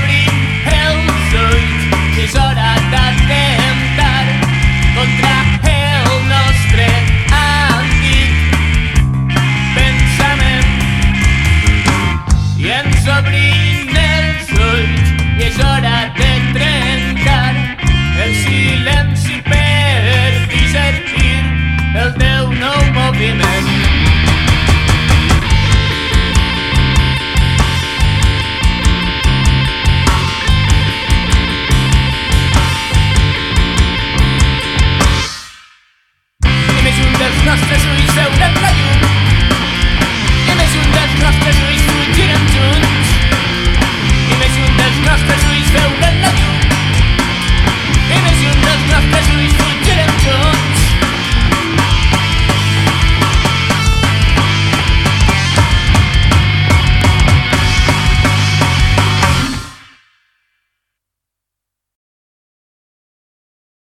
Please. els ulls, és hora contra el nostre antic pensament. I ens obrim